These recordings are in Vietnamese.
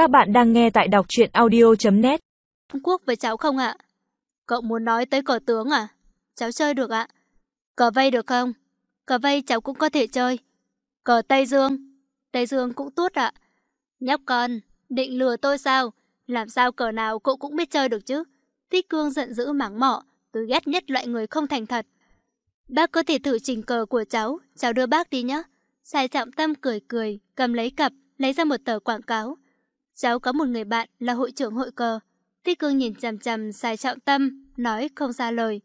Các bạn đang nghe tại đọc truyện audio.net Trung Quốc với cháu không ạ? Cậu muốn nói tới cờ tướng à? Cháu chơi được ạ. Cờ vây được không? Cờ vây cháu cũng có thể chơi. Cờ Tây Dương? Tây Dương cũng tốt ạ. Nhóc con, định lừa tôi sao? Làm sao cờ nào cậu cũng biết chơi được chứ? Thích Cương giận dữ mắng mỏ, tôi ghét nhất loại người không thành thật. Bác có thể thử chỉnh cờ của cháu, cháu đưa bác đi nhé. Sai trọng tâm cười cười, cầm lấy cặp, lấy ra một tờ quảng cáo. Cháu có một người bạn là hội trưởng hội cờ. Tích cương nhìn chằm chằm sai trọng tâm, nói không ra lời.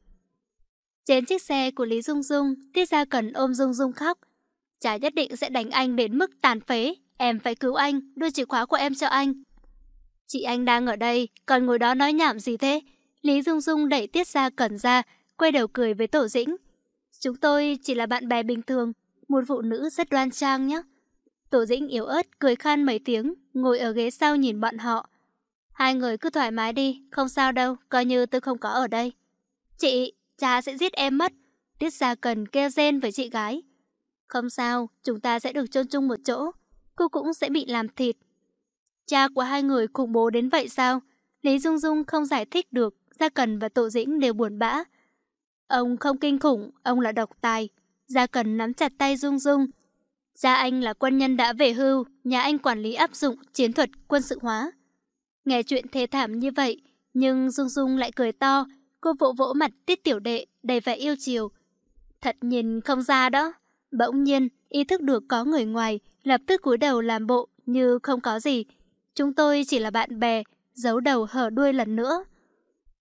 Trên chiếc xe của Lý Dung Dung, Tiết Gia Cần ôm Dung Dung khóc. Cha nhất định sẽ đánh anh đến mức tàn phế. Em phải cứu anh, đưa chìa khóa của em cho anh. Chị anh đang ở đây, còn ngồi đó nói nhảm gì thế? Lý Dung Dung đẩy Tiết Gia Cần ra, quay đầu cười với Tổ Dĩnh. Chúng tôi chỉ là bạn bè bình thường, một phụ nữ rất đoan trang nhé. Tổ Dĩnh yếu ớt, cười khan mấy tiếng, ngồi ở ghế sau nhìn bọn họ. Hai người cứ thoải mái đi, không sao đâu, coi như tôi không có ở đây. Chị, cha sẽ giết em mất. Tiết Gia Cần kêu rên với chị gái. Không sao, chúng ta sẽ được chôn chung một chỗ. Cô cũng sẽ bị làm thịt. Cha của hai người khủng bố đến vậy sao? Lý Dung Dung không giải thích được, Gia Cần và Tổ Dĩnh đều buồn bã. Ông không kinh khủng, ông là độc tài. Gia Cần nắm chặt tay Dung Dung. Gia anh là quân nhân đã về hưu, nhà anh quản lý áp dụng chiến thuật quân sự hóa. Nghe chuyện thê thảm như vậy, nhưng Dung Dung lại cười to, cô vỗ vỗ mặt tiết tiểu đệ, đầy vẻ yêu chiều. Thật nhìn không ra đó. Bỗng nhiên, ý thức được có người ngoài, lập tức cúi đầu làm bộ như không có gì. Chúng tôi chỉ là bạn bè, giấu đầu hở đuôi lần nữa.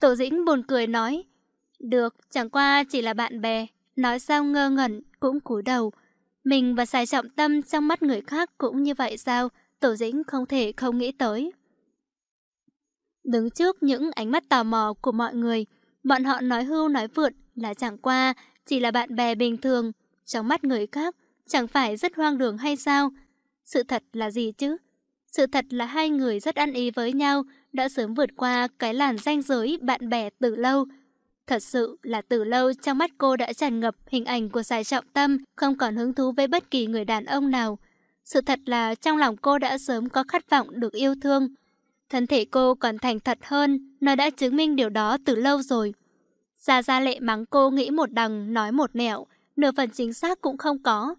Tổ dĩnh buồn cười nói, được, chẳng qua chỉ là bạn bè. Nói sao ngơ ngẩn, cũng cúi đầu. Mình và xài trọng tâm trong mắt người khác cũng như vậy sao? Tổ dĩnh không thể không nghĩ tới. Đứng trước những ánh mắt tò mò của mọi người, bọn họ nói hưu nói vượt là chẳng qua, chỉ là bạn bè bình thường. Trong mắt người khác, chẳng phải rất hoang đường hay sao? Sự thật là gì chứ? Sự thật là hai người rất ăn ý với nhau, đã sớm vượt qua cái làn ranh giới bạn bè từ lâu. Thật sự là từ lâu trong mắt cô đã tràn ngập hình ảnh của Sài Trọng Tâm, không còn hứng thú với bất kỳ người đàn ông nào. Sự thật là trong lòng cô đã sớm có khát vọng được yêu thương. Thân thể cô còn thành thật hơn, nó đã chứng minh điều đó từ lâu rồi. Gia Gia Lệ mắng cô nghĩ một đằng, nói một nẻo, nửa phần chính xác cũng không có.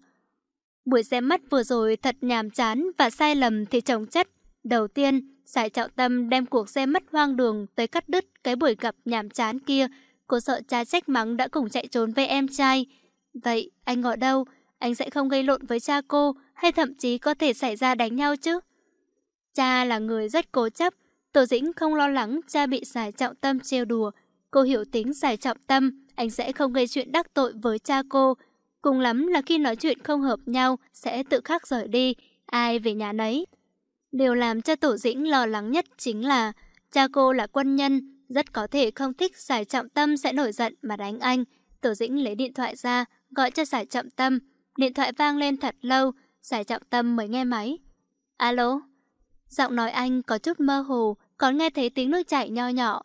Buổi xem mắt vừa rồi thật nhàm chán và sai lầm thì chồng chất. Đầu tiên, Sài Trọng Tâm đem cuộc xem mắt hoang đường tới cắt đứt cái buổi gặp nhàm chán kia, Cô sợ cha trách mắng đã cùng chạy trốn với em trai. Vậy anh ở đâu? Anh sẽ không gây lộn với cha cô hay thậm chí có thể xảy ra đánh nhau chứ? Cha là người rất cố chấp. Tổ dĩnh không lo lắng cha bị giải trọng tâm trêu đùa. Cô hiểu tính giải trọng tâm, anh sẽ không gây chuyện đắc tội với cha cô. Cùng lắm là khi nói chuyện không hợp nhau sẽ tự khắc rời đi, ai về nhà nấy. Điều làm cho Tổ Dĩnh lo lắng nhất chính là cha cô là quân nhân, rất có thể không thích giải trọng tâm sẽ nổi giận mà đánh anh. Tổ dĩnh lấy điện thoại ra, gọi cho giải trọng tâm. Điện thoại vang lên thật lâu, giải trọng tâm mới nghe máy. Alo? Giọng nói anh có chút mơ hồ, còn nghe thấy tiếng nước chảy nho nhỏ.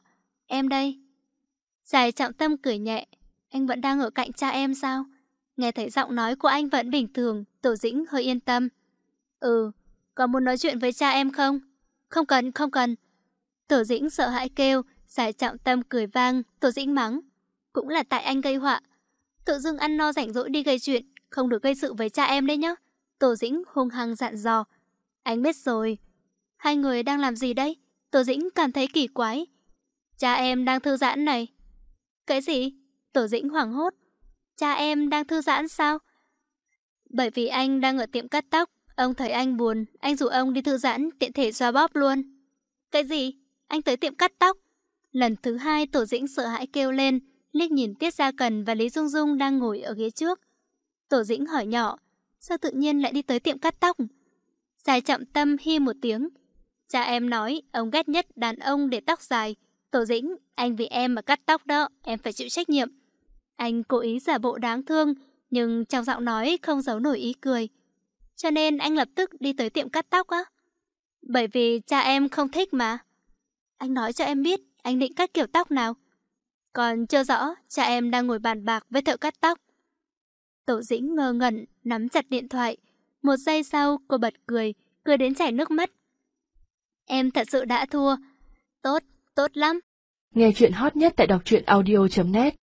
Em đây. Giải trọng tâm cười nhẹ. Anh vẫn đang ở cạnh cha em sao? Nghe thấy giọng nói của anh vẫn bình thường, tổ dĩnh hơi yên tâm. Ừ, có muốn nói chuyện với cha em không? Không cần, không cần. Tổ dĩnh sợ hãi kêu, Giải trọng tâm cười vang, Tổ Dĩnh mắng. Cũng là tại anh gây họa. Tự dưng ăn no rảnh rỗi đi gây chuyện, không được gây sự với cha em đấy nhá. Tổ Dĩnh hung hăng dặn dò. Anh biết rồi. Hai người đang làm gì đây? Tổ Dĩnh cảm thấy kỳ quái. Cha em đang thư giãn này. Cái gì? Tổ Dĩnh hoảng hốt. Cha em đang thư giãn sao? Bởi vì anh đang ở tiệm cắt tóc, ông thấy anh buồn, anh rủ ông đi thư giãn, tiện thể xoa bóp luôn. Cái gì? Anh tới tiệm cắt tóc? Lần thứ hai Tổ Dĩnh sợ hãi kêu lên, liếc nhìn Tiết Gia Cần và Lý Dung Dung đang ngồi ở ghế trước. Tổ Dĩnh hỏi nhỏ, sao tự nhiên lại đi tới tiệm cắt tóc? Dài chậm tâm hi một tiếng. Cha em nói, ông ghét nhất đàn ông để tóc dài. Tổ Dĩnh, anh vì em mà cắt tóc đó, em phải chịu trách nhiệm. Anh cố ý giả bộ đáng thương, nhưng trong giọng nói không giấu nổi ý cười. Cho nên anh lập tức đi tới tiệm cắt tóc á. Bởi vì cha em không thích mà. Anh nói cho em biết, anh định cắt kiểu tóc nào? Còn chưa rõ, cha em đang ngồi bàn bạc với thợ cắt tóc. Tổ dĩnh ngơ ngẩn, nắm chặt điện thoại. Một giây sau, cô bật cười, cười đến chảy nước mắt. em thật sự đã thua. Tốt, tốt lắm. Nghe chuyện hot nhất tại đọc truyện audio.net